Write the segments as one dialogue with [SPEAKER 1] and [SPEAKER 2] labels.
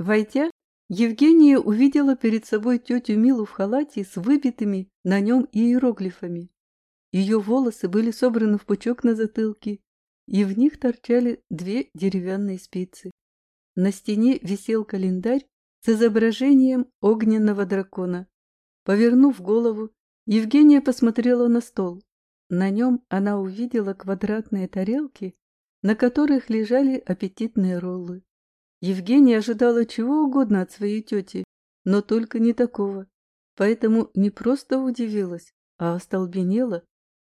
[SPEAKER 1] Войдя, Евгения увидела перед собой тетю Милу в халате с выбитыми на нем иероглифами. Ее волосы были собраны в пучок на затылке, и в них торчали две деревянные спицы. На стене висел календарь с изображением огненного дракона. Повернув голову, Евгения посмотрела на стол. На нем она увидела квадратные тарелки, на которых лежали аппетитные роллы. Евгения ожидала чего угодно от своей тети, но только не такого. Поэтому не просто удивилась, а остолбенела.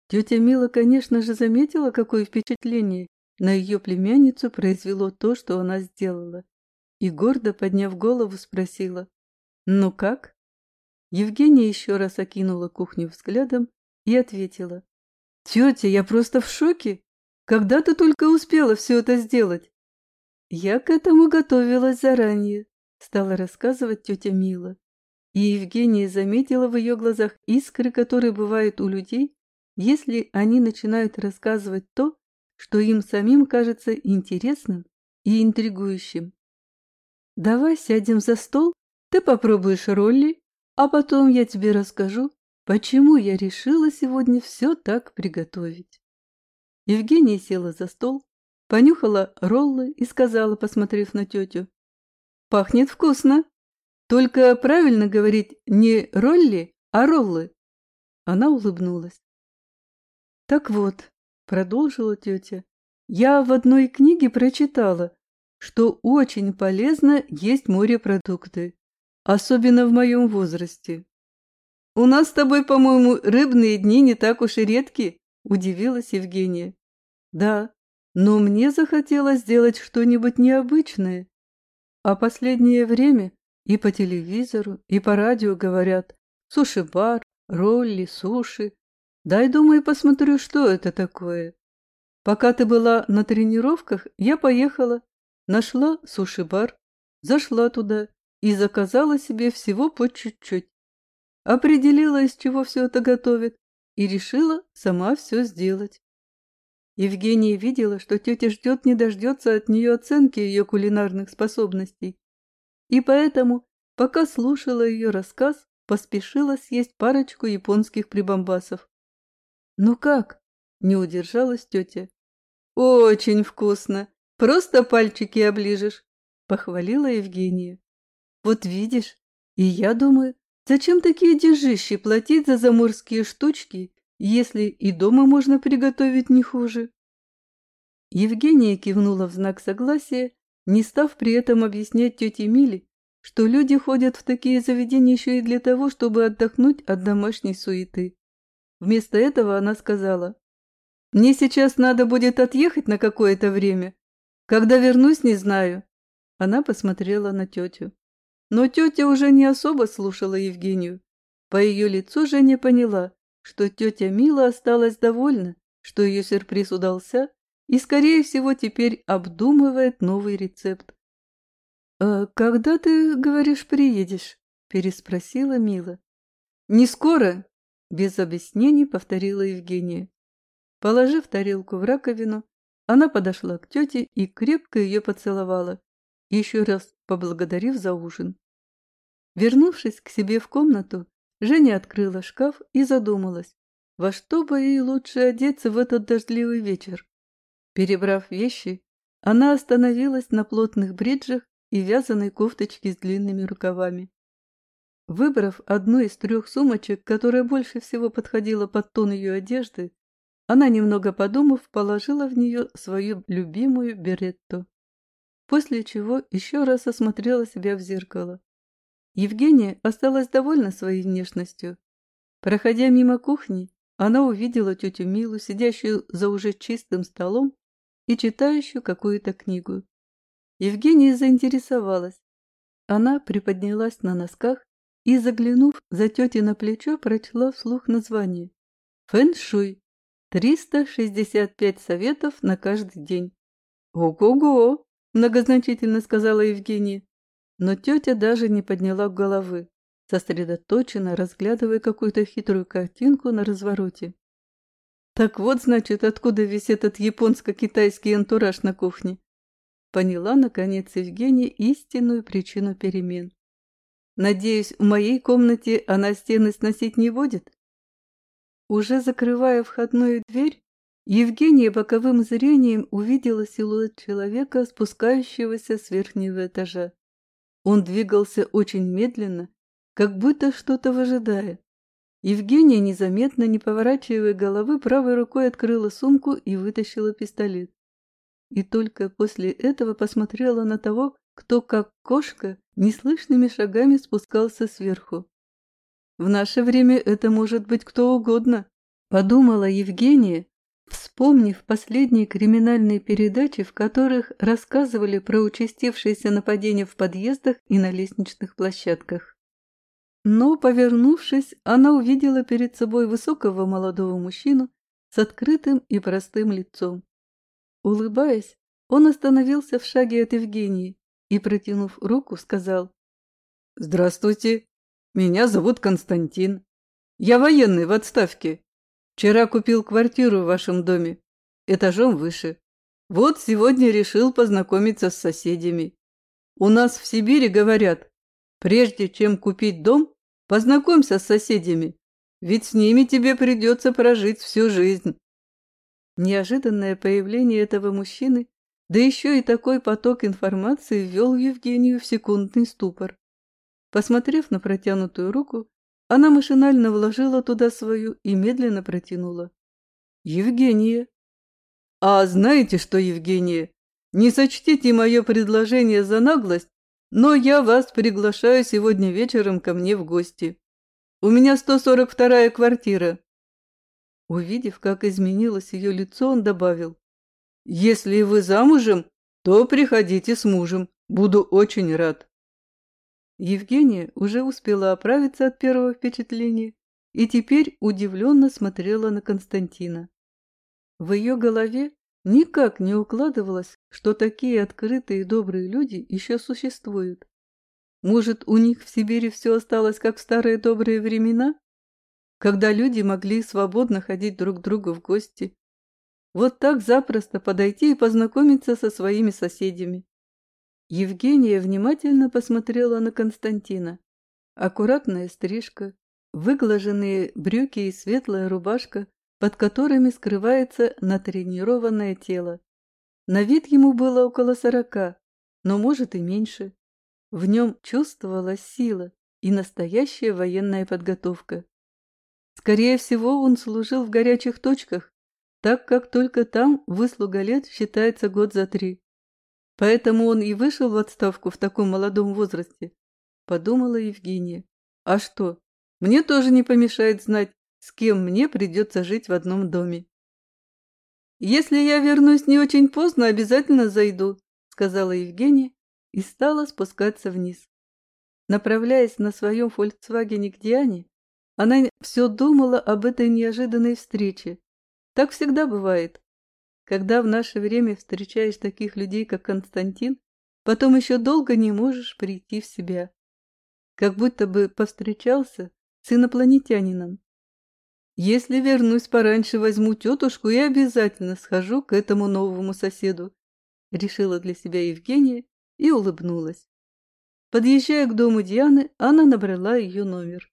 [SPEAKER 1] Тетя Мила, конечно же, заметила, какое впечатление на ее племянницу произвело то, что она сделала. И гордо подняв голову, спросила, «Ну как?» Евгения еще раз окинула кухню взглядом и ответила, «Тетя, я просто в шоке! Когда ты только успела все это сделать?» «Я к этому готовилась заранее», — стала рассказывать тетя Мила. И Евгения заметила в ее глазах искры, которые бывают у людей, если они начинают рассказывать то, что им самим кажется интересным и интригующим. «Давай сядем за стол, ты попробуешь ролли, а потом я тебе расскажу, почему я решила сегодня все так приготовить». Евгения села за стол, понюхала роллы и сказала, посмотрев на тетю. «Пахнет вкусно. Только правильно говорить не ролли, а роллы». Она улыбнулась. «Так вот», — продолжила тетя, — «я в одной книге прочитала, что очень полезно есть морепродукты, особенно в моем возрасте». «У нас с тобой, по-моему, рыбные дни не так уж и редки», — удивилась Евгения. «Да, но мне захотелось сделать что-нибудь необычное. А последнее время и по телевизору, и по радио говорят «суши-бар», «ролли», «суши». Дай, думаю, посмотрю, что это такое. Пока ты была на тренировках, я поехала, нашла суши-бар, зашла туда и заказала себе всего по чуть-чуть. Определила, из чего все это готовят, и решила сама все сделать. Евгения видела, что тетя ждет не дождется от нее оценки ее кулинарных способностей. И поэтому, пока слушала ее рассказ, поспешила съесть парочку японских прибамбасов. «Ну как?» – не удержалась тетя. «Очень вкусно! Просто пальчики оближешь!» – похвалила Евгения. «Вот видишь, и я думаю, зачем такие деньжищи платить за заморские штучки если и дома можно приготовить не хуже. Евгения кивнула в знак согласия, не став при этом объяснять тете Миле, что люди ходят в такие заведения еще и для того, чтобы отдохнуть от домашней суеты. Вместо этого она сказала, «Мне сейчас надо будет отъехать на какое-то время. Когда вернусь, не знаю». Она посмотрела на тетю. Но тетя уже не особо слушала Евгению. По ее лицу Женя поняла, что тетя Мила осталась довольна, что ее сюрприз удался, и, скорее всего, теперь обдумывает новый рецепт. «А когда ты, говоришь, приедешь?» – переспросила Мила. «Не скоро», – без объяснений повторила Евгения. Положив тарелку в раковину, она подошла к тете и крепко ее поцеловала, еще раз поблагодарив за ужин. Вернувшись к себе в комнату, Женя открыла шкаф и задумалась, во что бы ей лучше одеться в этот дождливый вечер. Перебрав вещи, она остановилась на плотных бриджах и вязаной кофточке с длинными рукавами. Выбрав одну из трех сумочек, которая больше всего подходила под тон ее одежды, она, немного подумав, положила в нее свою любимую беретту. После чего еще раз осмотрела себя в зеркало. Евгения осталась довольна своей внешностью. Проходя мимо кухни, она увидела тетю Милу, сидящую за уже чистым столом и читающую какую-то книгу. Евгения заинтересовалась. Она приподнялась на носках и, заглянув за тети на плечо, прочла вслух название. «Фэн-шуй. 365 советов на каждый день». «Ого-го!» – многозначительно сказала Евгения. Но тетя даже не подняла головы, сосредоточенно разглядывая какую-то хитрую картинку на развороте. Так вот, значит, откуда весь этот японско-китайский антураж на кухне. Поняла, наконец, Евгения истинную причину перемен. Надеюсь, в моей комнате она стены сносить не будет? Уже закрывая входную дверь, Евгения боковым зрением увидела силуэт человека, спускающегося с верхнего этажа. Он двигался очень медленно, как будто что-то выжидая. Евгения, незаметно, не поворачивая головы, правой рукой открыла сумку и вытащила пистолет. И только после этого посмотрела на того, кто, как кошка, неслышными шагами спускался сверху. «В наше время это может быть кто угодно», — подумала Евгения, вспомнив последние криминальные передачи, в которых рассказывали про участившиеся нападения в подъездах и на лестничных площадках. Но, повернувшись, она увидела перед собой высокого молодого мужчину с открытым и простым лицом. Улыбаясь, он остановился в шаге от Евгении и, протянув руку, сказал «Здравствуйте, меня зовут Константин. Я военный в отставке. Вчера купил квартиру в вашем доме, этажом выше. Вот сегодня решил познакомиться с соседями. У нас в Сибири говорят, прежде чем купить дом, познакомься с соседями, ведь с ними тебе придется прожить всю жизнь. Неожиданное появление этого мужчины, да еще и такой поток информации ввел Евгению в секундный ступор. Посмотрев на протянутую руку, она машинально вложила туда свою и медленно протянула. «Евгения!» «А знаете что, Евгения, не сочтите мое предложение за наглость, но я вас приглашаю сегодня вечером ко мне в гости. У меня 142-я квартира». Увидев, как изменилось ее лицо, он добавил. «Если вы замужем, то приходите с мужем. Буду очень рад». Евгения уже успела оправиться от первого впечатления и теперь удивленно смотрела на Константина. В ее голове никак не укладывалось, что такие открытые и добрые люди еще существуют. Может, у них в Сибири все осталось как в старые добрые времена, когда люди могли свободно ходить друг к другу в гости, вот так запросто подойти и познакомиться со своими соседями. Евгения внимательно посмотрела на Константина. Аккуратная стрижка, выглаженные брюки и светлая рубашка, под которыми скрывается натренированное тело. На вид ему было около сорока, но, может, и меньше. В нем чувствовалась сила и настоящая военная подготовка. Скорее всего, он служил в горячих точках, так как только там выслуга лет считается год за три. Поэтому он и вышел в отставку в таком молодом возрасте, подумала Евгения. А что, мне тоже не помешает знать, с кем мне придется жить в одном доме. «Если я вернусь не очень поздно, обязательно зайду», сказала Евгения и стала спускаться вниз. Направляясь на своем «Фольксвагене» к Диане, она все думала об этой неожиданной встрече. Так всегда бывает. Когда в наше время встречаешь таких людей, как Константин, потом еще долго не можешь прийти в себя. Как будто бы повстречался с инопланетянином. Если вернусь пораньше, возьму тетушку и обязательно схожу к этому новому соседу, решила для себя Евгения и улыбнулась. Подъезжая к дому Дианы, она набрала ее номер.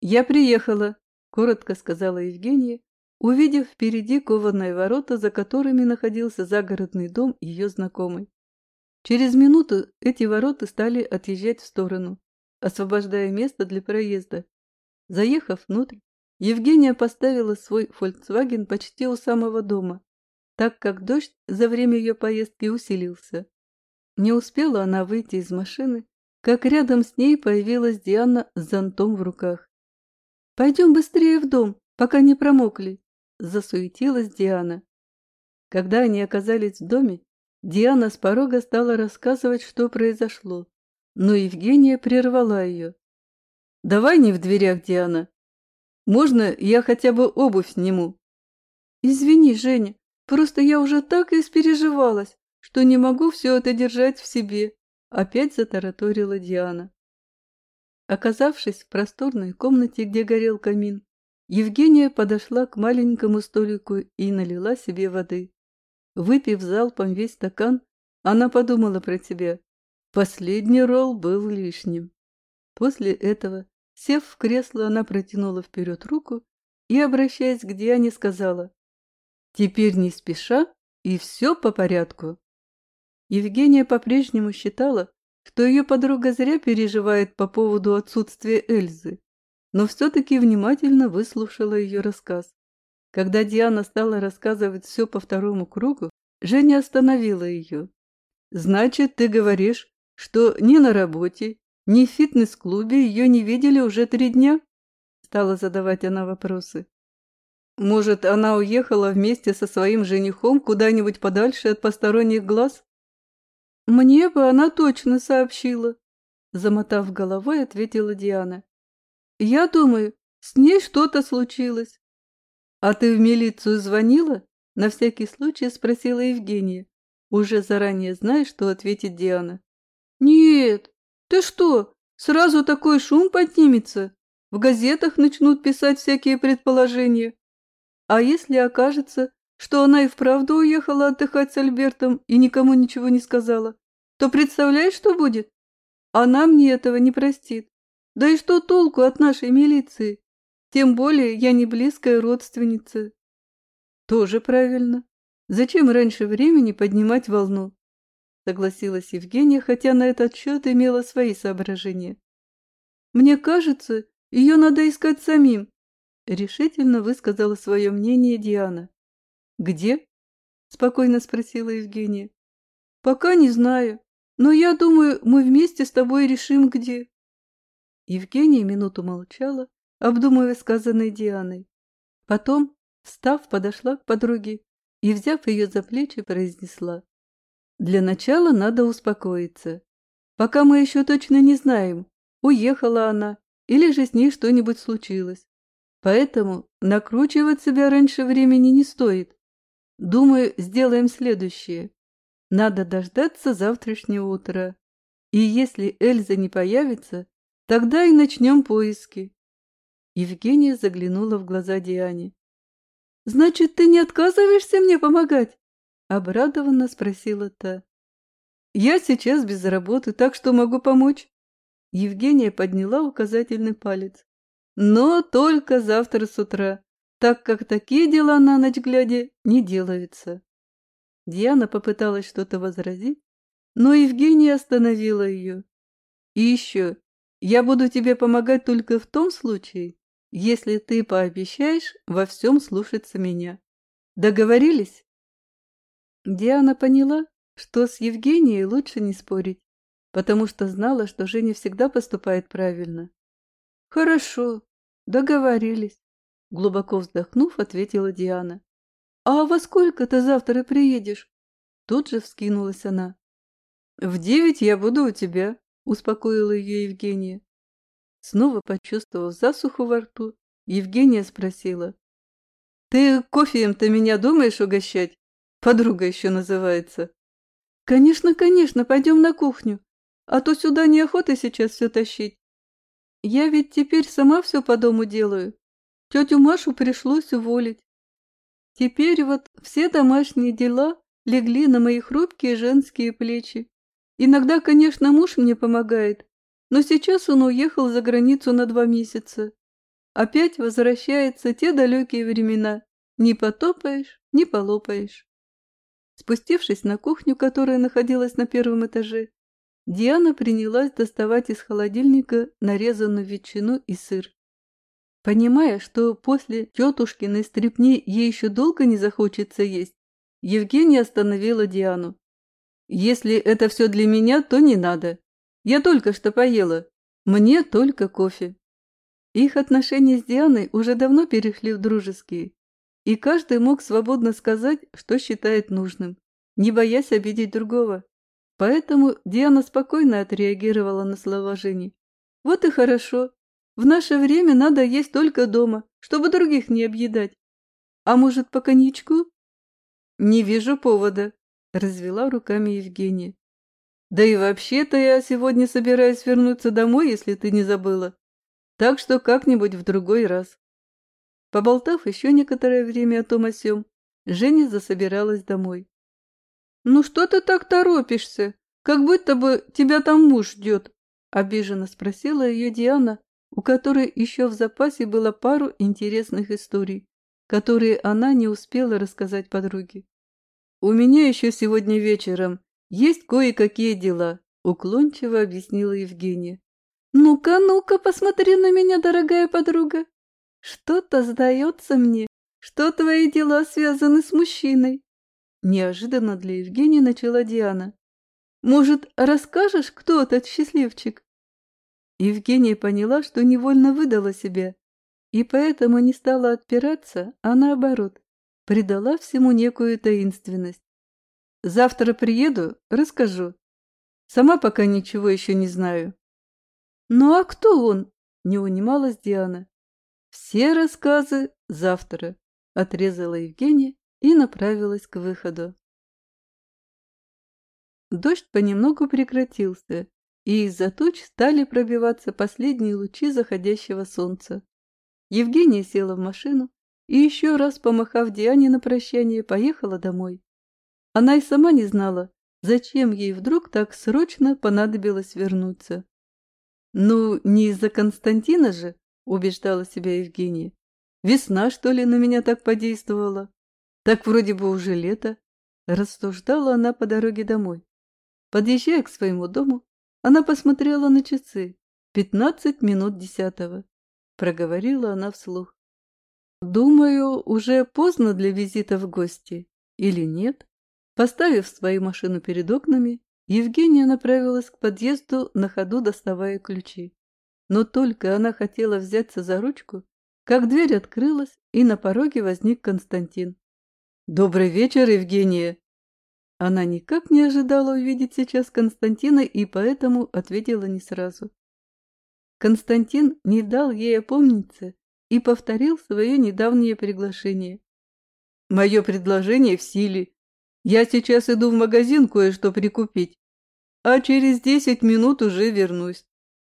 [SPEAKER 1] «Я приехала», — коротко сказала Евгения увидев впереди кованые ворота, за которыми находился загородный дом ее знакомой. Через минуту эти ворота стали отъезжать в сторону, освобождая место для проезда. Заехав внутрь, Евгения поставила свой «Фольксваген» почти у самого дома, так как дождь за время ее поездки усилился. Не успела она выйти из машины, как рядом с ней появилась Диана с зонтом в руках. «Пойдем быстрее в дом, пока не промокли», засуетилась Диана. Когда они оказались в доме, Диана с порога стала рассказывать, что произошло, но Евгения прервала ее. «Давай не в дверях, Диана. Можно я хотя бы обувь сниму?» «Извини, Женя, просто я уже так испереживалась, что не могу все это держать в себе», опять затараторила Диана. Оказавшись в просторной комнате, где горел камин, Евгения подошла к маленькому столику и налила себе воды. Выпив залпом весь стакан, Она подумала про тебя. Последний ролл был лишним. После этого, сев в кресло, она протянула вперед руку и, обращаясь к Диане, сказала «Теперь не спеша, и все по порядку». Евгения по-прежнему считала, что ее подруга зря переживает по поводу отсутствия Эльзы, но все-таки внимательно выслушала ее рассказ. Когда Диана стала рассказывать все по второму кругу, Женя остановила ее. «Значит, ты говоришь, что ни на работе, ни в фитнес-клубе ее не видели уже три дня?» Стала задавать она вопросы. «Может, она уехала вместе со своим женихом куда-нибудь подальше от посторонних глаз?» «Мне бы она точно сообщила», — замотав головой, ответила Диана. «Я думаю, с ней что-то случилось». «А ты в милицию звонила?» — на всякий случай спросила Евгения, уже заранее зная, что ответит Диана. «Нет, ты что, сразу такой шум поднимется? В газетах начнут писать всякие предположения. А если окажется, что она и вправду уехала отдыхать с Альбертом и никому ничего не сказала, то представляешь, что будет? Она мне этого не простит. Да и что толку от нашей милиции? Тем более я не близкая родственница. Тоже правильно. Зачем раньше времени поднимать волну? Согласилась Евгения, хотя на этот счет имела свои соображения. Мне кажется, ее надо искать самим, решительно высказала свое мнение Диана. «Где?» – спокойно спросила Евгения. «Пока не знаю, но я думаю, мы вместе с тобой решим, где». Евгения минуту молчала, обдумывая сказанное Дианой. Потом, встав, подошла к подруге и, взяв ее за плечи, произнесла. «Для начала надо успокоиться. Пока мы еще точно не знаем, уехала она или же с ней что-нибудь случилось. Поэтому накручивать себя раньше времени не стоит. Думаю, сделаем следующее. Надо дождаться завтрашнего утра. И если Эльза не появится, тогда и начнем поиски. Евгения заглянула в глаза Диане. «Значит, ты не отказываешься мне помогать?» Обрадованно спросила та. «Я сейчас без работы, так что могу помочь». Евгения подняла указательный палец. Но только завтра с утра, так как такие дела на ночь глядя не делаются. Диана попыталась что-то возразить, но Евгения остановила ее. И еще, я буду тебе помогать только в том случае, если ты пообещаешь во всем слушаться меня. Договорились? Диана поняла, что с Евгенией лучше не спорить, потому что знала, что Женя всегда поступает правильно. «Хорошо, договорились», — глубоко вздохнув, ответила Диана. «А во сколько ты завтра приедешь?» Тут же вскинулась она. «В девять я буду у тебя», — успокоила ее Евгения. Снова почувствовав засуху во рту, Евгения спросила. «Ты кофеем-то меня думаешь угощать? Подруга еще называется». «Конечно, конечно, пойдем на кухню, а то сюда неохота сейчас все тащить. Я ведь теперь сама все по дому делаю. Тетю Машу пришлось уволить. Теперь вот все домашние дела легли на мои хрупкие женские плечи. Иногда, конечно, муж мне помогает, но сейчас он уехал за границу на два месяца. Опять возвращаются те далекие времена. Не потопаешь, не полопаешь. Спустившись на кухню, которая находилась на первом этаже, Диана принялась доставать из холодильника нарезанную ветчину и сыр. Понимая, что после тетушкиной стрепни ей еще долго не захочется есть, Евгения остановила Диану. «Если это все для меня, то не надо. Я только что поела. Мне только кофе». Их отношения с Дианой уже давно перешли в дружеские, и каждый мог свободно сказать, что считает нужным, не боясь обидеть другого. Поэтому Диана спокойно отреагировала на слова Жени. «Вот и хорошо. В наше время надо есть только дома, чтобы других не объедать. А может, по коньячку?» «Не вижу повода», — развела руками Евгения. «Да и вообще-то я сегодня собираюсь вернуться домой, если ты не забыла. Так что как-нибудь в другой раз». Поболтав еще некоторое время о том о сём, Женя засобиралась домой. «Ну что ты так торопишься? Как будто бы тебя там муж ждет!» Обиженно спросила ее Диана, у которой еще в запасе было пару интересных историй, которые она не успела рассказать подруге. «У меня еще сегодня вечером есть кое-какие дела», — уклончиво объяснила Евгения. «Ну-ка, ну-ка, посмотри на меня, дорогая подруга. Что-то сдается мне, что твои дела связаны с мужчиной». Неожиданно для Евгении начала Диана. Может, расскажешь, кто этот счастливчик?» Евгения поняла, что невольно выдала себя, и поэтому не стала отпираться, а наоборот, придала всему некую таинственность. «Завтра приеду, расскажу. Сама пока ничего еще не знаю». «Ну а кто он?» — не унималась Диана. «Все рассказы завтра», — отрезала Евгения и направилась к выходу. Дождь понемногу прекратился, и из-за туч стали пробиваться последние лучи заходящего солнца. Евгения села в машину и еще раз, помахав Диане на прощание, поехала домой. Она и сама не знала, зачем ей вдруг так срочно понадобилось вернуться. «Ну, не из-за Константина же», — убеждала себя Евгения. «Весна, что ли, на меня так подействовала? Так вроде бы уже лето», — рассуждала она по дороге домой. Подъезжая к своему дому, она посмотрела на часы. Пятнадцать минут десятого. Проговорила она вслух. Думаю, уже поздно для визита в гости. Или нет? Поставив свою машину перед окнами, Евгения направилась к подъезду, на ходу доставая ключи. Но только она хотела взяться за ручку, как дверь открылась, и на пороге возник Константин. «Добрый вечер, Евгения!» Она никак не ожидала увидеть сейчас Константина и поэтому ответила не сразу. Константин не дал ей опомниться и повторил свое недавнее приглашение. «Мое предложение в силе. Я сейчас иду в магазин кое-что прикупить, а через десять минут уже вернусь.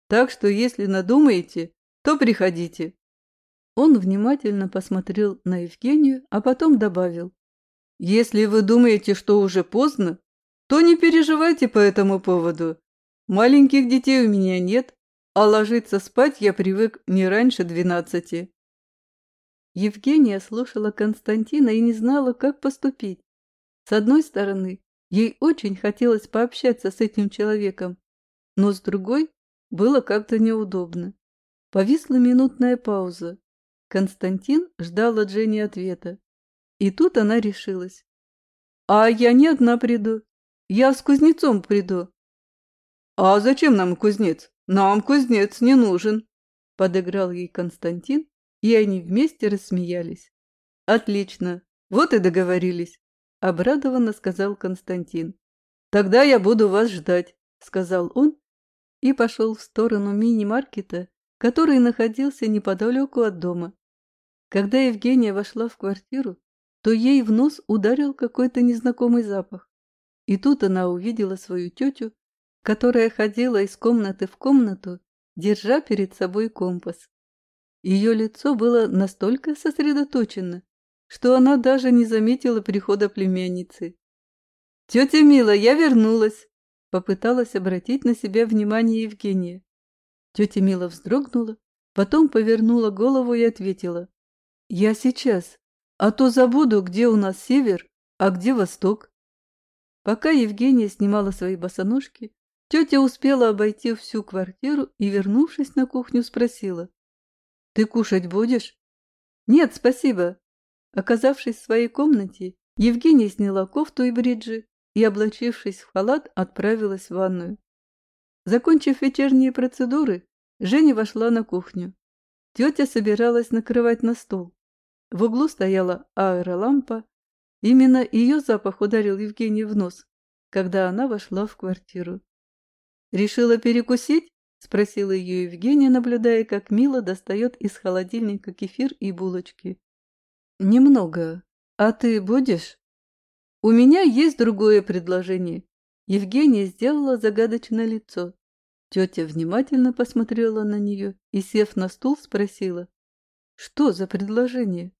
[SPEAKER 1] Так что, если надумаете, то приходите». Он внимательно посмотрел на Евгению, а потом добавил. Если вы думаете, что уже поздно, то не переживайте по этому поводу. Маленьких детей у меня нет, а ложиться спать я привык не раньше двенадцати. Евгения слушала Константина и не знала, как поступить. С одной стороны, ей очень хотелось пообщаться с этим человеком, но с другой было как-то неудобно. Повисла минутная пауза. Константин ждал от Жени ответа. И тут она решилась. «А я не одна приду. Я с кузнецом приду». «А зачем нам кузнец? Нам кузнец не нужен», — подыграл ей Константин, и они вместе рассмеялись. «Отлично, вот и договорились», — обрадованно сказал Константин. «Тогда я буду вас ждать», — сказал он и пошел в сторону мини-маркета, который находился неподалеку от дома. Когда Евгения вошла в квартиру, то ей в нос ударил какой-то незнакомый запах. И тут она увидела свою тетю, которая ходила из комнаты в комнату, держа перед собой компас. Ее лицо было настолько сосредоточено, что она даже не заметила прихода племянницы. «Тетя Мила, я вернулась!» — попыталась обратить на себя внимание Евгения. Тетя Мила вздрогнула, потом повернула голову и ответила. «Я сейчас» а то забуду, где у нас север, а где восток. Пока Евгения снимала свои босоножки, тетя успела обойти всю квартиру и, вернувшись на кухню, спросила. «Ты кушать будешь?» «Нет, спасибо». Оказавшись в своей комнате, Евгения сняла кофту и бриджи и, облачившись в халат, отправилась в ванную. Закончив вечерние процедуры, Женя вошла на кухню. Тетя собиралась накрывать на стол. В углу стояла аэролампа. Именно ее запах ударил Евгению в нос, когда она вошла в квартиру. «Решила перекусить?» – спросила ее Евгения, наблюдая, как Мила достает из холодильника кефир и булочки. «Немного. А ты будешь?» «У меня есть другое предложение». Евгения сделала загадочное лицо. Тетя внимательно посмотрела на нее и, сев на стул, спросила. «Что за предложение?»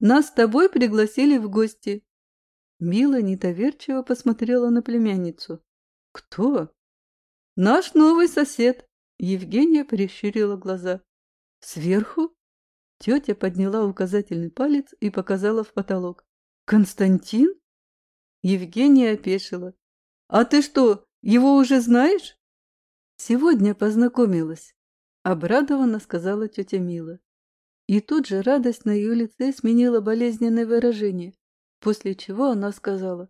[SPEAKER 1] Нас с тобой пригласили в гости. Мила недоверчиво посмотрела на племянницу. «Кто?» «Наш новый сосед!» Евгения прищурила глаза. «Сверху?» Тетя подняла указательный палец и показала в потолок. «Константин?» Евгения опешила. «А ты что, его уже знаешь?» «Сегодня познакомилась», — обрадованно сказала тетя Мила. И тут же радость на ее лице сменила болезненное выражение, после чего она сказала,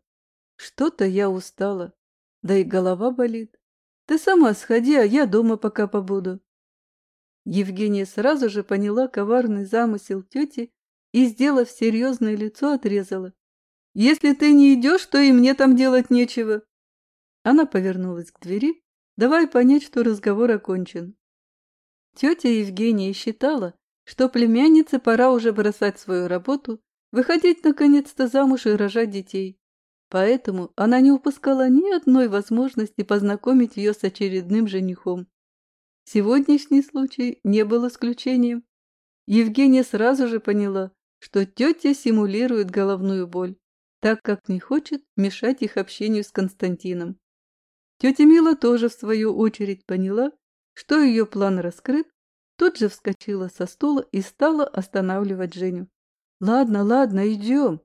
[SPEAKER 1] «Что-то я устала, да и голова болит. Ты сама сходи, а я дома пока побуду». Евгения сразу же поняла коварный замысел тети и, сделав серьезное лицо, отрезала. «Если ты не идешь, то и мне там делать нечего». Она повернулась к двери, давая понять, что разговор окончен. Тетя Евгения считала, что племяннице пора уже бросать свою работу, выходить наконец-то замуж и рожать детей. Поэтому она не упускала ни одной возможности познакомить ее с очередным женихом. Сегодняшний случай не был исключением. Евгения сразу же поняла, что тетя симулирует головную боль, так как не хочет мешать их общению с Константином. Тетя Мила тоже, в свою очередь, поняла, что ее план раскрыт, Тут же вскочила со стула и стала останавливать Женю. «Ладно, ладно, идем.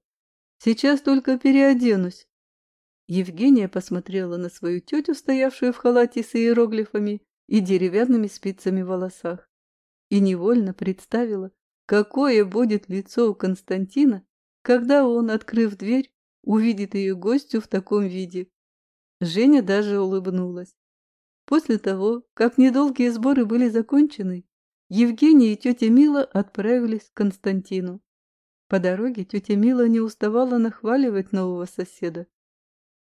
[SPEAKER 1] Сейчас только переоденусь». Евгения посмотрела на свою тетю, стоявшую в халате с иероглифами и деревянными спицами в волосах, и невольно представила, какое будет лицо у Константина, когда он, открыв дверь, увидит ее гостю в таком виде. Женя даже улыбнулась. После того, как недолгие сборы были закончены, Евгений и тетя Мила отправились к Константину. По дороге тетя Мила не уставала нахваливать нового соседа.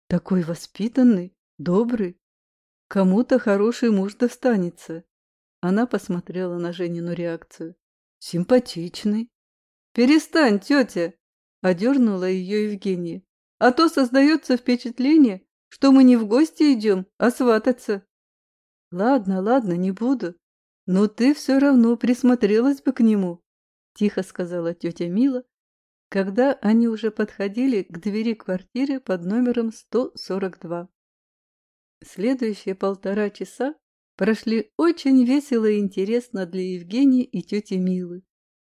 [SPEAKER 1] Такой воспитанный, добрый. Кому-то хороший муж достанется. Она посмотрела на Женину реакцию. Симпатичный. Перестань, тетя! Одернула ее Евгения. А то создается впечатление, что мы не в гости идем, а свататься. Ладно, ладно, не буду. «Но ты все равно присмотрелась бы к нему», – тихо сказала тетя Мила, когда они уже подходили к двери квартиры под номером 142. Следующие полтора часа прошли очень весело и интересно для Евгении и тети Милы.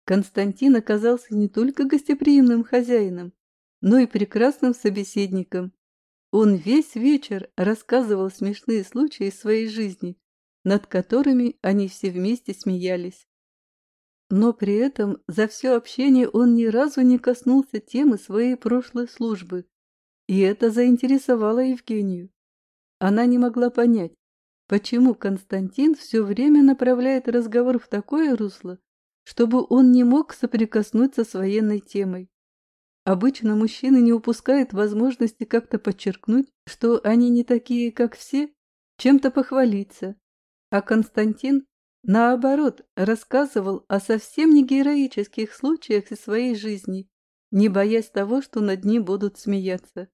[SPEAKER 1] Константин оказался не только гостеприимным хозяином, но и прекрасным собеседником. Он весь вечер рассказывал смешные случаи из своей жизни, над которыми они все вместе смеялись. Но при этом за все общение он ни разу не коснулся темы своей прошлой службы, и это заинтересовало Евгению. Она не могла понять, почему Константин все время направляет разговор в такое русло, чтобы он не мог соприкоснуться с военной темой. Обычно мужчины не упускают возможности как-то подчеркнуть, что они не такие, как все, чем-то похвалиться, а Константин, наоборот, рассказывал о совсем не героических случаях из своей жизни, не боясь того, что над ним будут смеяться.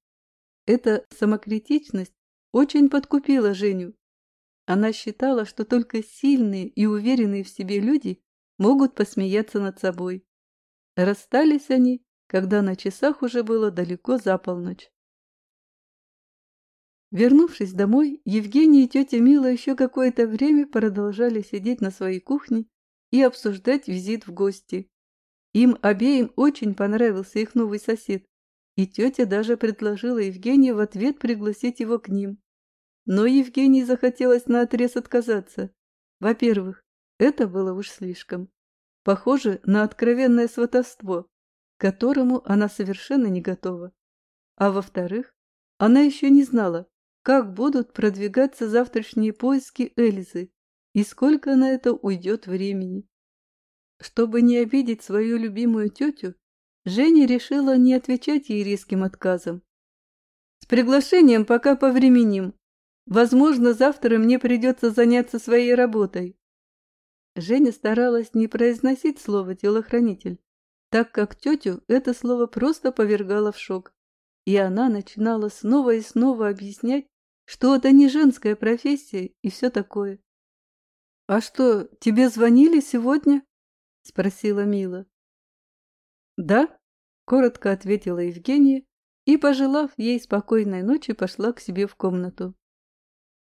[SPEAKER 1] Эта самокритичность очень подкупила Женю. Она считала, что только сильные и уверенные в себе люди могут посмеяться над собой. Расстались они, когда на часах уже было далеко за полночь. Вернувшись домой, Евгений и тетя Мила еще какое-то время продолжали сидеть на своей кухне и обсуждать визит в гости. Им обеим очень понравился их новый сосед, и тетя даже предложила Евгению в ответ пригласить его к ним. Но Евгении захотелось наотрез отказаться. Во-первых, это было уж слишком. Похоже на откровенное сватовство, к которому она совершенно не готова. А во-вторых, она еще не знала, как будут продвигаться завтрашние поиски Эльзы и сколько на это уйдет времени. Чтобы не обидеть свою любимую тетю, Женя решила не отвечать ей резким отказом. «С приглашением пока повременим. Возможно, завтра мне придется заняться своей работой». Женя старалась не произносить слово «телохранитель», так как тетю это слово просто повергало в шок, и она начинала снова и снова объяснять, что это не женская профессия и все такое. «А что, тебе звонили сегодня?» – спросила Мила. «Да», – коротко ответила Евгения и, пожелав ей спокойной ночи, пошла к себе в комнату.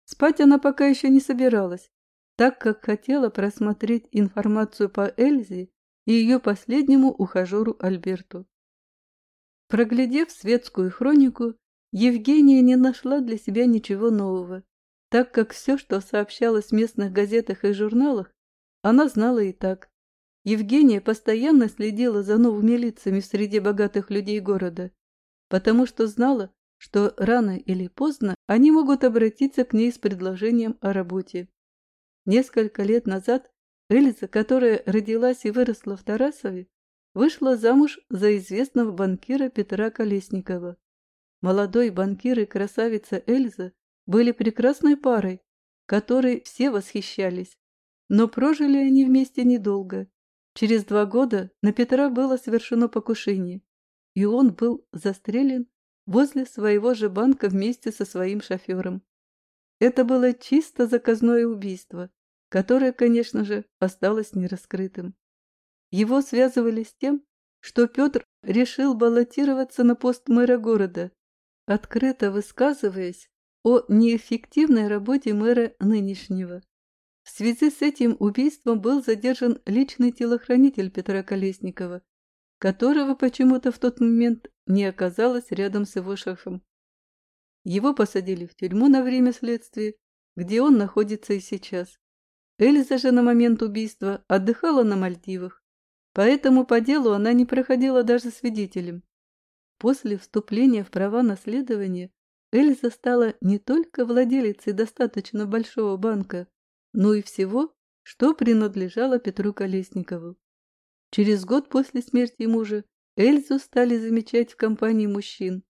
[SPEAKER 1] Спать она пока еще не собиралась, так как хотела просмотреть информацию по Эльзе и ее последнему ухажеру Альберту. Проглядев светскую хронику, Евгения не нашла для себя ничего нового, так как все, что сообщалось в местных газетах и журналах, она знала и так. Евгения постоянно следила за новыми лицами среди богатых людей города, потому что знала, что рано или поздно они могут обратиться к ней с предложением о работе. Несколько лет назад Эльза, которая родилась и выросла в Тарасове, вышла замуж за известного банкира Петра Колесникова. Молодой банкир и красавица Эльза были прекрасной парой, которой все восхищались. Но прожили они вместе недолго. Через два года на Петра было совершено покушение, и он был застрелен возле своего же банка вместе со своим шофером. Это было чисто заказное убийство, которое, конечно же, осталось нераскрытым. Его связывали с тем, что Петр решил баллотироваться на пост мэра города, открыто высказываясь о неэффективной работе мэра нынешнего. В связи с этим убийством был задержан личный телохранитель Петра Колесникова, которого почему-то в тот момент не оказалось рядом с его шефом. Его посадили в тюрьму на время следствия, где он находится и сейчас. Эльза же на момент убийства отдыхала на Мальдивах, поэтому по делу она не проходила даже свидетелем. После вступления в права наследования Эльза стала не только владелицей достаточно большого банка, но и всего, что принадлежало Петру Колесникову. Через год после смерти мужа Эльзу стали замечать в компании мужчин,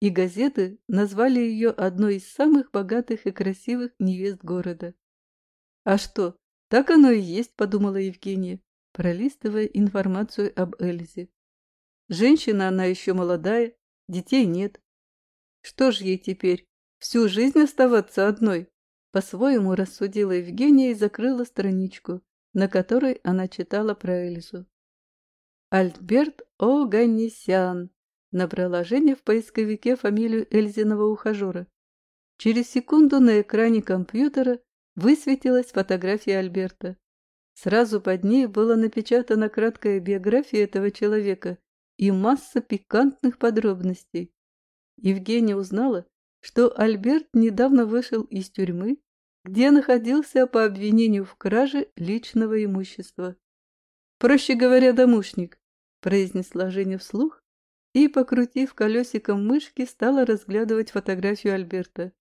[SPEAKER 1] и газеты назвали ее одной из самых богатых и красивых невест города. «А что, так оно и есть», — подумала Евгения, пролистывая информацию об Эльзе. «Женщина она еще молодая, детей нет. Что ж ей теперь, всю жизнь оставаться одной?» По-своему рассудила Евгения и закрыла страничку, на которой она читала про Эльзу. Альберт Оганесян набрала Женя в поисковике фамилию Эльзиного ухажера. Через секунду на экране компьютера высветилась фотография Альберта. Сразу под ней была напечатана краткая биография этого человека и масса пикантных подробностей. Евгения узнала, что Альберт недавно вышел из тюрьмы где находился по обвинению в краже личного имущества. «Проще говоря, домушник», – произнесла Женя вслух и, покрутив колесиком мышки, стала разглядывать фотографию Альберта.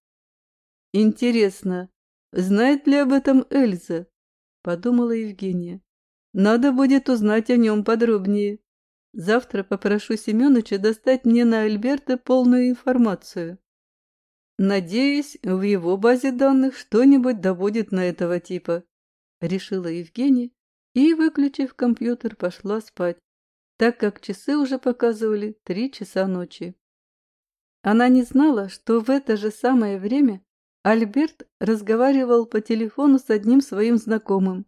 [SPEAKER 1] «Интересно, знает ли об этом Эльза?» – подумала Евгения. «Надо будет узнать о нем подробнее. Завтра попрошу Семеновича достать мне на Альберта полную информацию». Надеюсь, в его базе данных что-нибудь добудет на этого типа, решила Евгения и, выключив компьютер, пошла спать, так как часы уже показывали три часа ночи. Она не знала, что в это же самое время Альберт разговаривал по телефону с одним своим знакомым.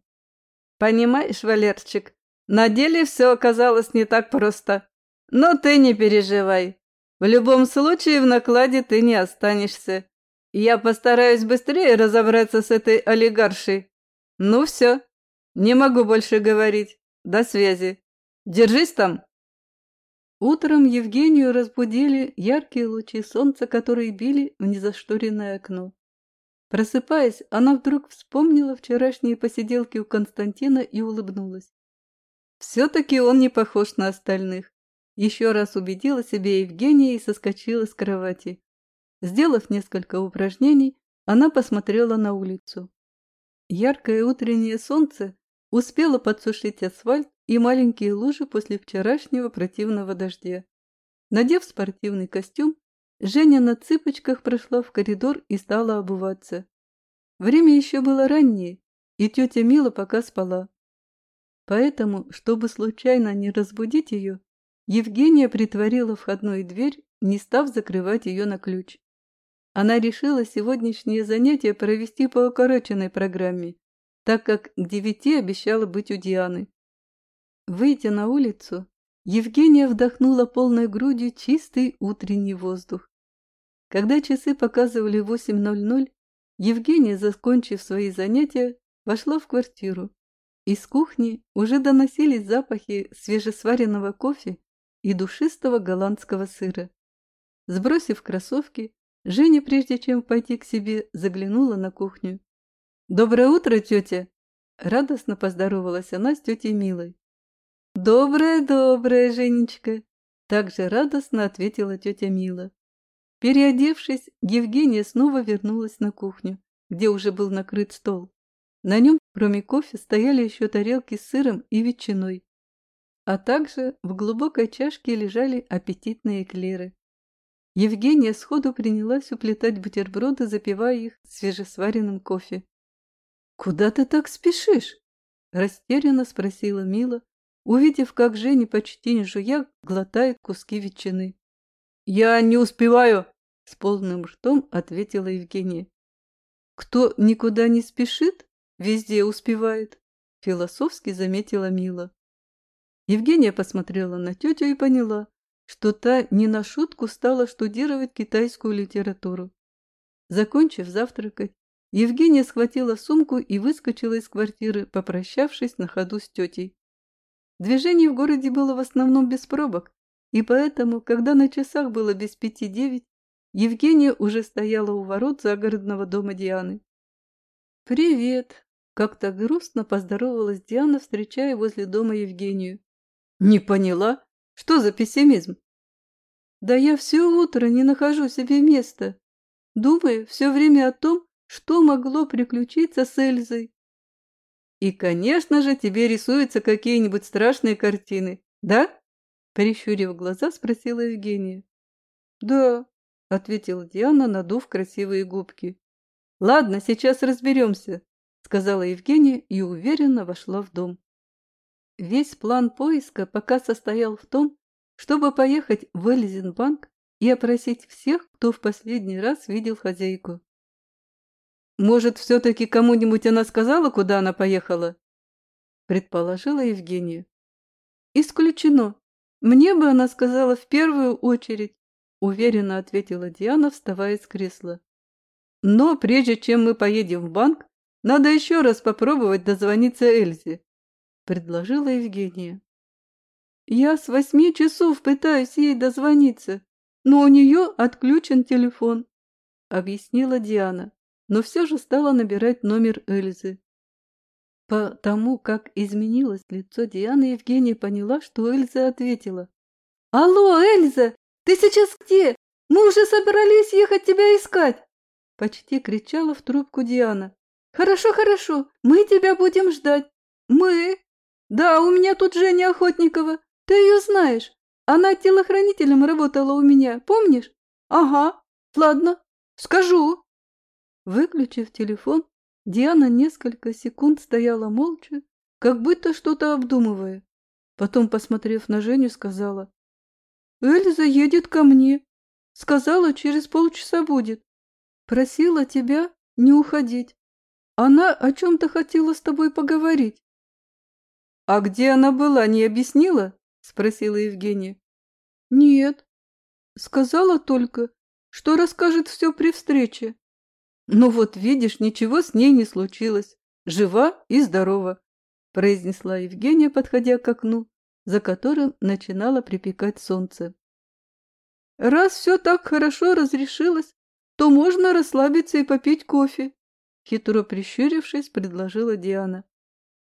[SPEAKER 1] «Понимаешь, Валерчик, на деле все оказалось не так просто. Но ты не переживай. В любом случае в накладе ты не останешься. Я постараюсь быстрее разобраться с этой олигаршей. Ну все, не могу больше говорить. До связи. Держись там. Утром Евгению разбудили яркие лучи солнца, которые били в незашторенное окно. Просыпаясь, она вдруг вспомнила вчерашние посиделки у Константина и улыбнулась. Все-таки он не похож на остальных. Еще раз убедила себе Евгения и соскочила с кровати. Сделав несколько упражнений, она посмотрела на улицу. Яркое утреннее солнце успело подсушить асфальт и маленькие лужи после вчерашнего противного дождя. Надев спортивный костюм, Женя на цыпочках прошла в коридор и стала обуваться. Время еще было раннее, и тетя Мила пока спала. Поэтому, чтобы случайно не разбудить ее, Евгения притворила входную дверь, не став закрывать ее на ключ. Она решила сегодняшнее занятие провести по укороченной программе, так как к девяти обещала быть у Дианы. Выйдя на улицу, Евгения вдохнула полной грудью чистый утренний воздух. Когда часы показывали 8.00, Евгения, закончив свои занятия, вошла в квартиру. Из кухни уже доносились запахи свежесваренного кофе и душистого голландского сыра. Сбросив кроссовки, Женя, прежде чем пойти к себе, заглянула на кухню. «Доброе утро, тетя!» Радостно поздоровалась она с тетей Милой. «Доброе-доброе, Женечка!» Также радостно ответила тетя Мила. Переодевшись, Евгения снова вернулась на кухню, где уже был накрыт стол. На нем, кроме кофе, стояли еще тарелки с сыром и ветчиной. А также в глубокой чашке лежали аппетитные эклеры. Евгения сходу принялась уплетать бутерброды, запивая их свежесваренным кофе. «Куда ты так спешишь?» – растерянно спросила Мила, увидев, как Женя почти не жуя глотает куски ветчины. «Я не успеваю!» – с полным ртом ответила Евгения. «Кто никуда не спешит, везде успевает», – философски заметила Мила. Евгения посмотрела на тетю и поняла, что та не на шутку стала штудировать китайскую литературу. Закончив завтракать, Евгения схватила сумку и выскочила из квартиры, попрощавшись на ходу с тетей. Движение в городе было в основном без пробок, и поэтому, когда на часах было без пяти девять, Евгения уже стояла у ворот загородного дома Дианы. «Привет!» – как-то грустно поздоровалась Диана, встречая возле дома Евгению. «Не поняла?» Что за пессимизм? Да я все утро не нахожу себе места. Думаю все время о том, что могло приключиться с Эльзой. И, конечно же, тебе рисуются какие-нибудь страшные картины, да? Прищурив глаза, спросила Евгения. Да, ответила Диана, надув красивые губки. Ладно, сейчас разберемся, сказала Евгения и уверенно вошла в дом. Весь план поиска пока состоял в том, чтобы поехать в Эльзенбанк и опросить всех, кто в последний раз видел хозяйку. «Может, все-таки кому-нибудь она сказала, куда она поехала?» предположила Евгения. «Исключено. Мне бы она сказала в первую очередь», уверенно ответила Диана, вставая с кресла. «Но прежде чем мы поедем в банк, надо еще раз попробовать дозвониться Эльзе предложила Евгения. Я с восьми часов пытаюсь ей дозвониться, но у нее отключен телефон, объяснила Диана, но все же стала набирать номер Эльзы. По тому, как изменилось лицо Дианы, Евгения поняла, что Эльза ответила. «Алло, Эльза, ты сейчас где? Мы уже собрались ехать тебя искать!» Почти кричала в трубку Диана. «Хорошо, хорошо, мы тебя будем ждать. Мы, «Да, у меня тут Женя Охотникова. Ты ее знаешь. Она телохранителем работала у меня, помнишь? Ага. Ладно, скажу». Выключив телефон, Диана несколько секунд стояла молча, как будто что-то обдумывая. Потом, посмотрев на Женю, сказала. «Эльза едет ко мне. Сказала, через полчаса будет. Просила тебя не уходить. Она о чем-то хотела с тобой поговорить. «А где она была, не объяснила?» – спросила Евгения. «Нет. Сказала только, что расскажет все при встрече. Ну вот, видишь, ничего с ней не случилось. Жива и здорова», – произнесла Евгения, подходя к окну, за которым начинало припекать солнце. «Раз все так хорошо разрешилось, то можно расслабиться и попить кофе», – хитро прищурившись, предложила Диана.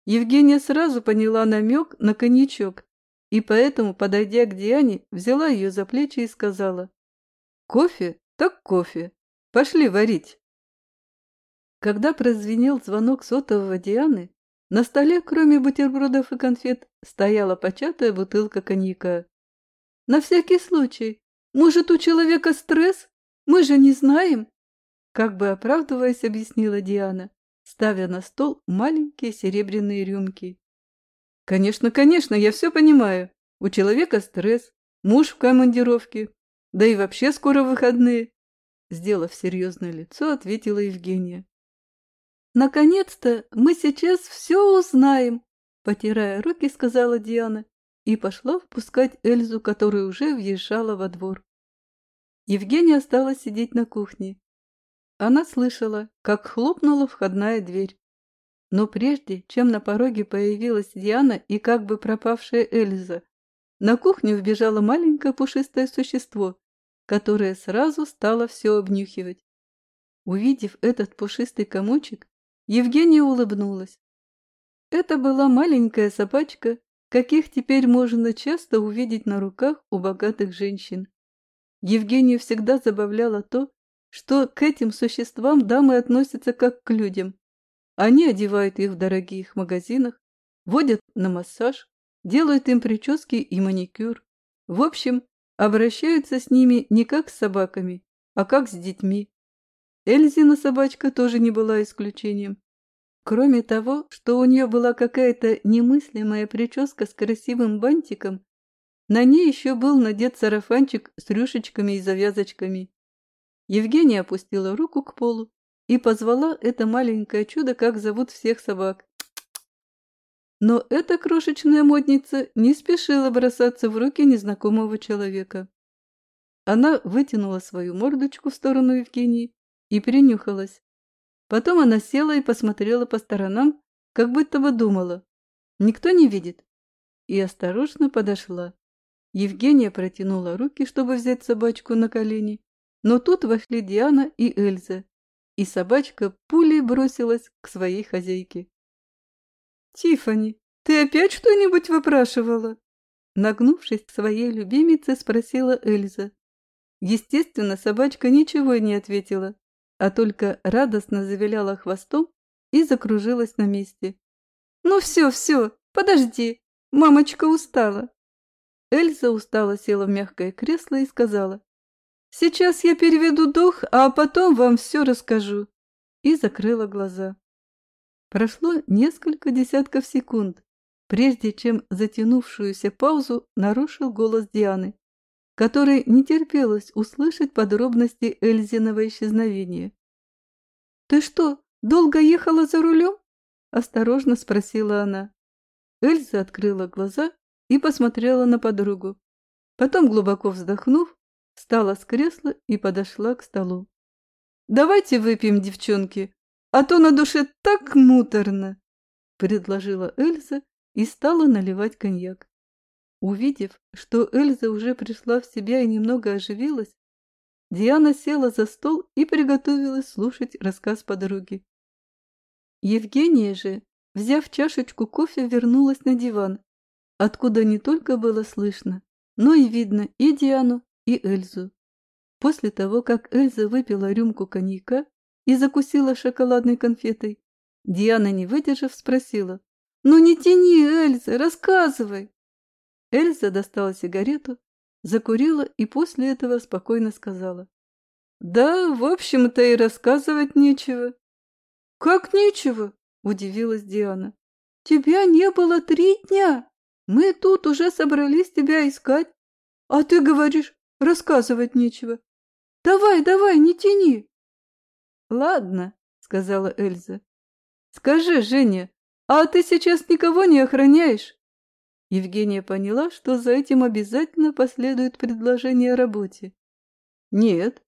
[SPEAKER 1] Евгения сразу поняла намек на коньячок, и поэтому, подойдя к Диане, взяла ее за плечи и сказала «Кофе? Так кофе. Пошли варить». Когда прозвенел звонок сотового Дианы, на столе, кроме бутербродов и конфет, стояла початая бутылка коньяка. «На всякий случай. Может, у человека стресс? Мы же не знаем!» Как бы оправдываясь, объяснила Диана ставя на стол маленькие серебряные рюмки. «Конечно, конечно, я все понимаю. У человека стресс, муж в командировке, да и вообще скоро выходные», сделав серьезное лицо, ответила Евгения. «Наконец-то мы сейчас все узнаем», потирая руки, сказала Диана и пошла впускать Эльзу, которая уже въезжала во двор. Евгения осталась сидеть на кухне. Она слышала, как хлопнула входная дверь. Но прежде, чем на пороге появилась Диана и как бы пропавшая Эльза, на кухню вбежало маленькое пушистое существо, которое сразу стало все обнюхивать. Увидев этот пушистый комочек, Евгения улыбнулась. Это была маленькая собачка, каких теперь можно часто увидеть на руках у богатых женщин. Евгению всегда забавляло то, что к этим существам дамы относятся как к людям. Они одевают их в дорогих магазинах, водят на массаж, делают им прически и маникюр. В общем, обращаются с ними не как с собаками, а как с детьми. Эльзина собачка тоже не была исключением. Кроме того, что у нее была какая-то немыслимая прическа с красивым бантиком, на ней еще был надет сарафанчик с рюшечками и завязочками. Евгения опустила руку к полу и позвала это маленькое чудо, как зовут всех собак. Но эта крошечная модница не спешила бросаться в руки незнакомого человека. Она вытянула свою мордочку в сторону Евгении и принюхалась. Потом она села и посмотрела по сторонам, как будто бы думала. Никто не видит. И осторожно подошла. Евгения протянула руки, чтобы взять собачку на колени, но тут вошли Диана и Эльза, и собачка пулей бросилась к своей хозяйке. «Тиффани, ты опять что-нибудь выпрашивала?» Нагнувшись к своей любимице, спросила Эльза. Естественно, собачка ничего не ответила, а только радостно завиляла хвостом и закружилась на месте. «Ну все, все, подожди, мамочка устала». Эльза устало села в мягкое кресло и сказала, «Сейчас я переведу дух, а потом вам все расскажу», и закрыла глаза. Прошло несколько десятков секунд, прежде чем затянувшуюся паузу нарушил голос Дианы которой не терпелось услышать подробности Эльзиного исчезновения. «Ты что, долго ехала за рулем?» – осторожно спросила она. Эльза открыла глаза и посмотрела на подругу. Потом, глубоко вздохнув, встала с кресла и подошла к столу. «Давайте выпьем, девчонки, а то на душе так муторно!» – предложила Эльза и стала наливать коньяк. Увидев, что Эльза уже пришла в себя и немного оживилась, Диана села за стол и приготовилась слушать рассказ подруги. Евгения же, взяв чашечку кофе, вернулась на диван, откуда не только было слышно, но и видно и Диану, и Эльзу. После того, как Эльза выпила рюмку коньяка и закусила шоколадной конфетой, Диана, не выдержав, спросила, «Ну не тяни, Эльза, рассказывай!» Эльза достала сигарету, закурила и после этого спокойно сказала. «Да, в общем-то и рассказывать нечего». «Как нечего?» – удивилась Диана. «Тебя не было три дня. Мы тут уже собрались тебя искать. А ты говоришь, рассказывать нечего. Давай, давай, не тяни». «Ладно», – сказала Эльза. «Скажи, Женя, а ты сейчас никого не охраняешь?» Евгения поняла, что за этим обязательно последует предложение о работе. «Нет».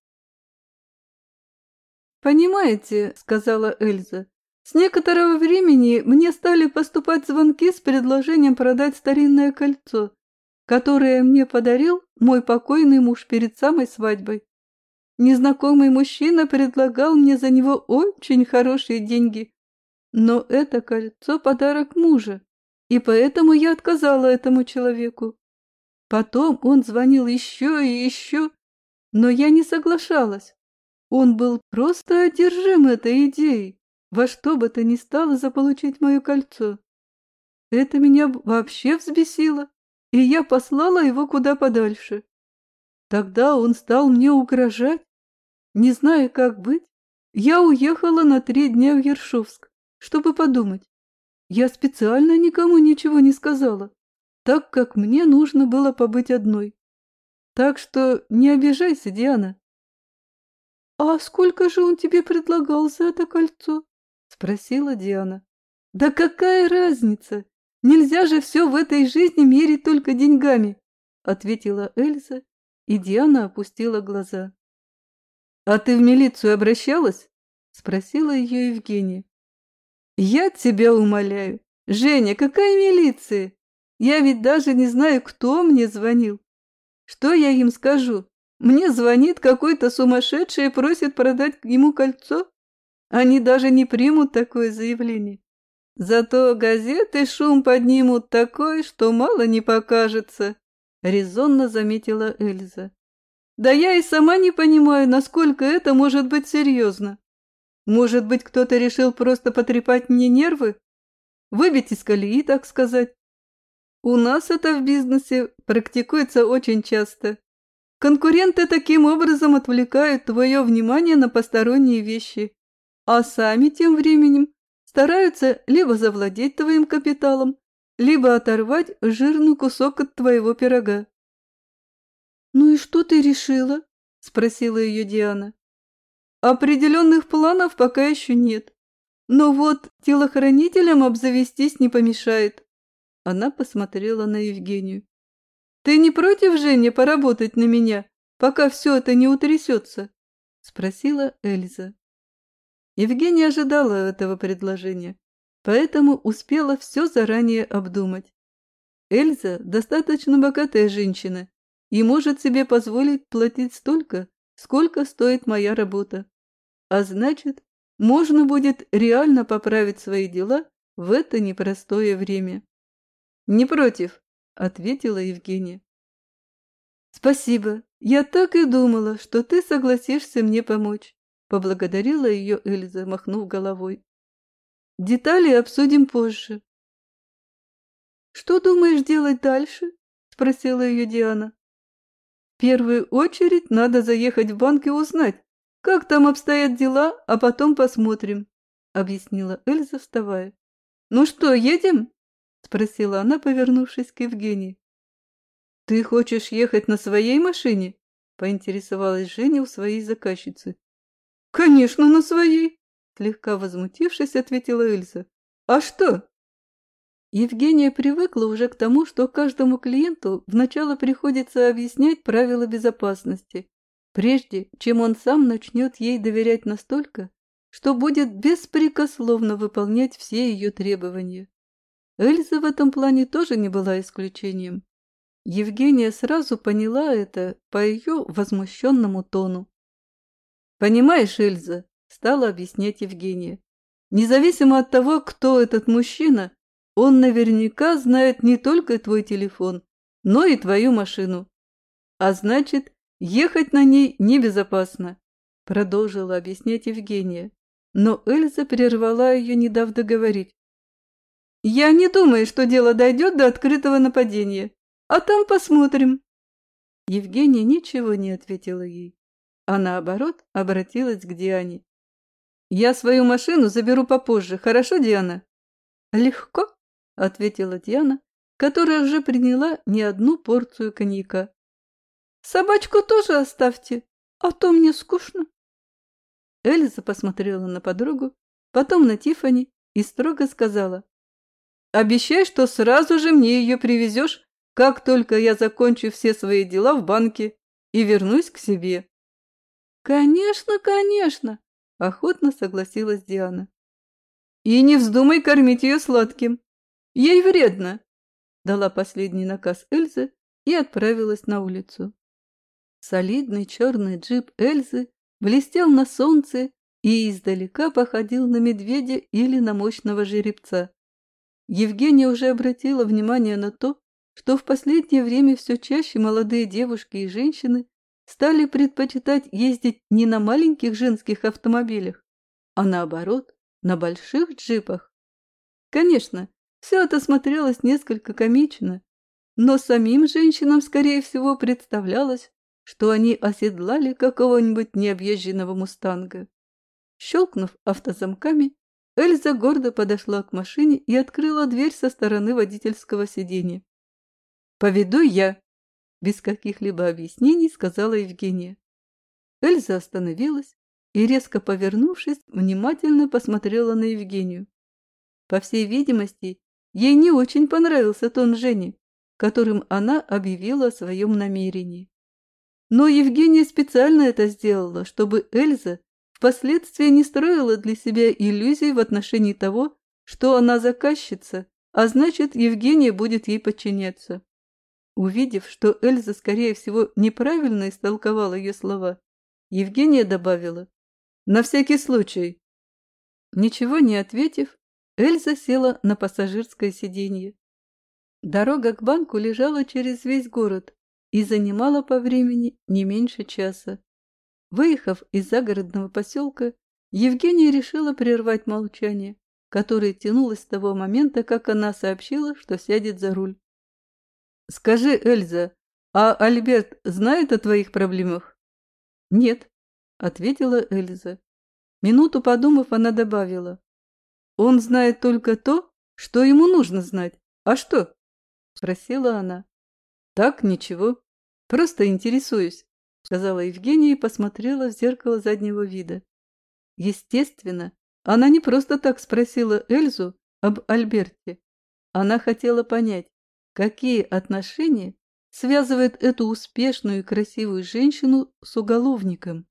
[SPEAKER 1] «Понимаете», — сказала Эльза, — «с некоторого времени мне стали поступать звонки с предложением продать старинное кольцо, которое мне подарил мой покойный муж перед самой свадьбой. Незнакомый мужчина предлагал мне за него очень хорошие деньги, но это кольцо – подарок мужа и поэтому я отказала этому человеку. Потом он звонил еще и еще, но я не соглашалась. Он был просто одержим этой идеей, во что бы то ни стало заполучить мое кольцо. Это меня вообще взбесило, и я послала его куда подальше. Тогда он стал мне угрожать. Не зная, как быть, я уехала на три дня в Ершовск, чтобы подумать. Я специально никому ничего не сказала, так как мне нужно было побыть одной. Так что не обижайся, Диана. — А сколько же он тебе предлагал за это кольцо? — спросила Диана. — Да какая разница? Нельзя же все в этой жизни мерить только деньгами, ответила Эльза, и Диана опустила глаза. А ты в милицию обращалась? спросила ее Евгения. Я тебя умоляю. Женя, какая милиция? Я ведь даже не знаю, кто мне звонил. Что я им скажу? Мне звонит какой-то сумасшедший и просит продать ему кольцо? Они даже не примут такое заявление. Зато газеты шум поднимут такой, что мало не покажется, — резонно заметила Эльза. Да я и сама не понимаю, насколько это может быть серьезно. Может быть, кто-то решил просто потрепать мне нервы? Выбить из колеи, так сказать. У нас это в бизнесе практикуется очень часто. Конкуренты таким образом отвлекают твое внимание на посторонние вещи, а сами тем временем стараются либо завладеть твоим капиталом, либо оторвать жирный кусок от твоего пирога. «Ну и что ты решила?» – спросила ее Диана. «Определенных планов пока еще нет. Но вот телохранителям обзавестись не помешает». Она посмотрела на Евгению. «Ты не против, Женя, поработать на меня, пока все это не утрясется?» – спросила Эльза. Евгения ожидала этого предложения, поэтому успела все заранее обдумать. Эльза достаточно богатая женщина и может себе позволить платить столько, сколько стоит моя работа. А значит, можно будет реально поправить свои дела в это непростое время. «Не против», — ответила Евгения. «Спасибо. Я так и думала, что ты согласишься мне помочь. Поблагодарила ее Эльза, махнув головой. Детали обсудим позже. Что думаешь делать дальше? Спросила ее Диана. В первую очередь надо заехать в банк и узнать, как там обстоят дела, а потом посмотрим, объяснила Эльза, вставая. Ну что, едем? Спросила она, повернувшись к Евгении. Ты хочешь ехать на своей машине? Поинтересовалась Женя у своей заказчицы. «Конечно, на своей!» Слегка возмутившись, ответила Эльза. «А что?» Евгения привыкла уже к тому, что каждому клиенту вначале приходится объяснять правила безопасности, прежде чем он сам начнет ей доверять настолько, что будет беспрекословно выполнять все ее требования. Эльза в этом плане тоже не была исключением. Евгения сразу поняла это по ее возмущенному тону. «Понимаешь, Эльза», — стала объяснять Евгения, «независимо от того, кто этот мужчина, он наверняка знает не только твой телефон, но и твою машину. А значит, ехать на ней небезопасно», — продолжила объяснять Евгения. Но Эльза прервала ее, не дав договорить. «Я не думаю, что дело дойдет до открытого нападения, а там посмотрим». Евгения ничего не ответила ей а наоборот обратилась к Диане. «Я свою машину заберу попозже, хорошо, Диана?» «Легко», — ответила Диана, которая уже приняла не одну порцию коньяка. «Собачку тоже оставьте, а то мне скучно». Эльза посмотрела на подругу, потом на Тифани и строго сказала. «Обещай, что сразу же мне ее привезешь, как только я закончу все свои дела в банке и вернусь к себе». «Конечно, конечно!» – охотно согласилась Диана. «И не вздумай кормить ее сладким. Ей вредно!» – дала последний наказ Эльзы и отправилась на улицу. Солидный черный джип Эльзы блестел на солнце и издалека походил на медведя или на мощного жеребца. Евгения уже обратила внимание на то, что в последнее время все чаще молодые девушки и женщины стали предпочитать ездить не на маленьких женских автомобилях, а наоборот, на больших джипах. Конечно, все это смотрелось несколько комично, но самим женщинам, скорее всего, представлялось, что они оседлали какого-нибудь необъезженного мустанга. Щелкнув автозамками, Эльза гордо подошла к машине и открыла дверь со стороны водительского сиденья. «Поведу я», без каких-либо объяснений сказала Евгения. Эльза остановилась и, резко повернувшись, внимательно посмотрела на Евгению. По всей видимости, ей не очень понравился тон Жени, которым она объявила о своем намерении. Но Евгения специально это сделала, чтобы Эльза впоследствии не строила для себя иллюзий в отношении того, что она заказчица, а значит, Евгения будет ей подчиняться. Увидев, что Эльза, скорее всего, неправильно истолковала ее слова, Евгения добавила «На всякий случай». Ничего не ответив, Эльза села на пассажирское сиденье. Дорога к банку лежала через весь город и занимала по времени не меньше часа. Выехав из загородного поселка, Евгения решила прервать молчание, которое тянулось с того момента, как она сообщила, что сядет за руль. «Скажи, Эльза, а Альберт знает о твоих проблемах?» «Нет», — ответила Эльза. Минуту подумав, она добавила. «Он знает только то, что ему нужно знать. А что?» — спросила она. «Так, ничего. Просто интересуюсь», — сказала Евгения и посмотрела в зеркало заднего вида. Естественно, она не просто так спросила Эльзу об Альберте. Она хотела понять, какие отношения связывает эту успешную и красивую женщину с уголовником.